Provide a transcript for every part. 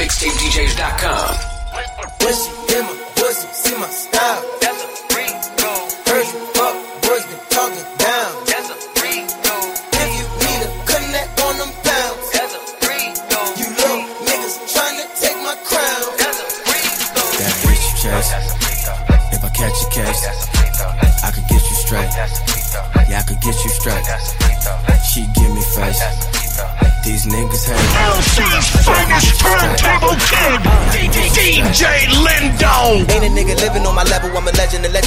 CoastToCoastMixtapeDJs.com. Pussy in my pussy, see my style. That's a freak go. Heard you fuck boys been talking down. That's a freak go. If you need a connect on them pounds, That's a freak go. you little niggas trying to take my crown. That's a freak go. That bitch you chase. If I catch a case, that's a free though. I could get you straight. That's a free though. Yeah, I could get you straight. She give me face. These niggas hate. LC's finest turntable kid, DJ Lindo. Ain't a nigga living on my level, I'm a legend. Allegedly, I'm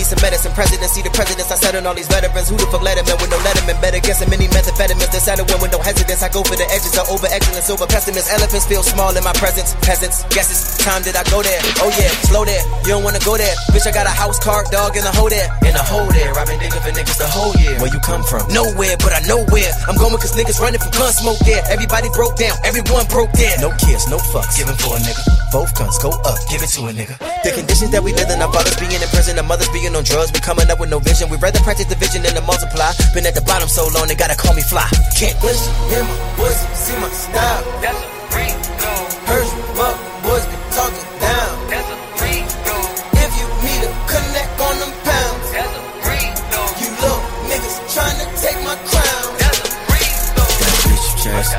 need some medicine. Presidency, the presidents, I on all these veterans. Who the fuck let him in with no letterman? Better guess many methamphetamines. They settle with no hesitance. I go for the edges I over excellence, over pessimist. Elephants feel small in my presence. Peasants, guess it's time that I go there. Oh yeah, slow there. You don't wanna go there. Bitch, I got a house, car, dog, and a hoe there. In a hole there. I've been digging for niggas the whole year. Where you come from? Nowhere, but I know where. I'm going cause niggas running from gun smoke there. Everybody broke down, everyone broke there. No kids, no fucks. Giving for a nigga. Both guns go up, give it to a nigga. The conditions that we live in, our fathers being in prison, our mothers being on drugs. We coming up with no vision. We rather practice division than to multiply. Been at the bottom so long, they gotta call me fly. Can't push in my pussy, see my style. That's a freak go. Heard you fuck boys been talking down. That's a freak go. If you need a connect on them pounds, That's a freak go. you little niggas trying to take my crown. That's a freak go. That bitch you chase.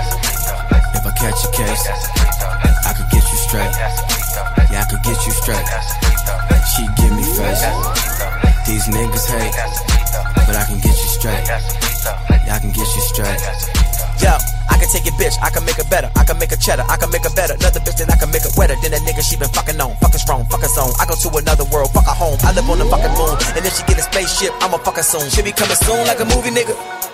If I catch a case, I could get you straight. Yeah, I could get you straight. These niggas hate, but I can get you straight. I can get you straight. Yo, I can take your bitch, I can make her better, I can make her cheddar, I can make her better. Another bitch, then I can make her wetter than that nigga she been fucking on. Fucking strong, fucking zone. I go to another world, fuck her home. I live on the fucking moon, and if she get a spaceship, I'ma fuck her soon. She be coming soon like a movie nigga.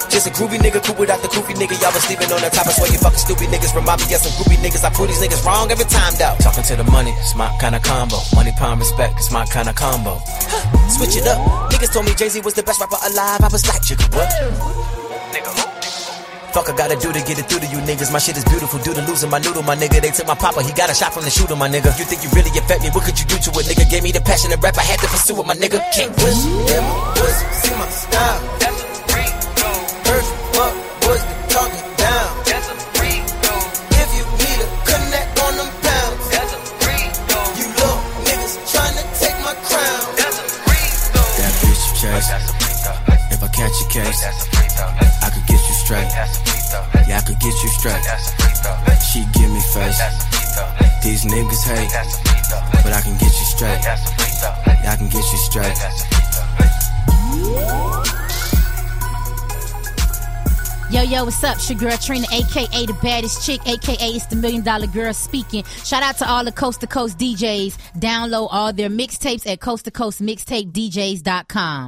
Just a groovy nigga, cool without the goofy nigga. Y'all been sleeping on the top, I swear you fucking stupid niggas. Remind me of some groovy niggas. I prove these niggas wrong every time, though. Talking to the money, it's my kind of combo. Money, pound, respect, it's my kind of combo. Switch it up. Niggas told me Jay Z was the best rapper alive. I was like, jigga, what? Nigga? Fuck I gotta do to get it through to you niggas. My shit is beautiful due to losing my noodle, my nigga. They took my papa, he got a shot from the shooter, my nigga. You think you really affect me? What could you do to it, nigga? Gave me the passion to rap, I had to pursue it, my nigga. Can't push them pussy, see my style. Chase. If I catch a case, I could get you straight. Yeah, I could get you straight. She give me face. These niggas hate, but I can get you straight. Yeah, I can get you straight. Yo, yo, what's up? It's your girl Trina, aka the baddest chick, aka it's the million dollar girl speaking. Shout out to all the coast to coast DJs. Download all their mixtapes at coast to coast mixtapedjs.com.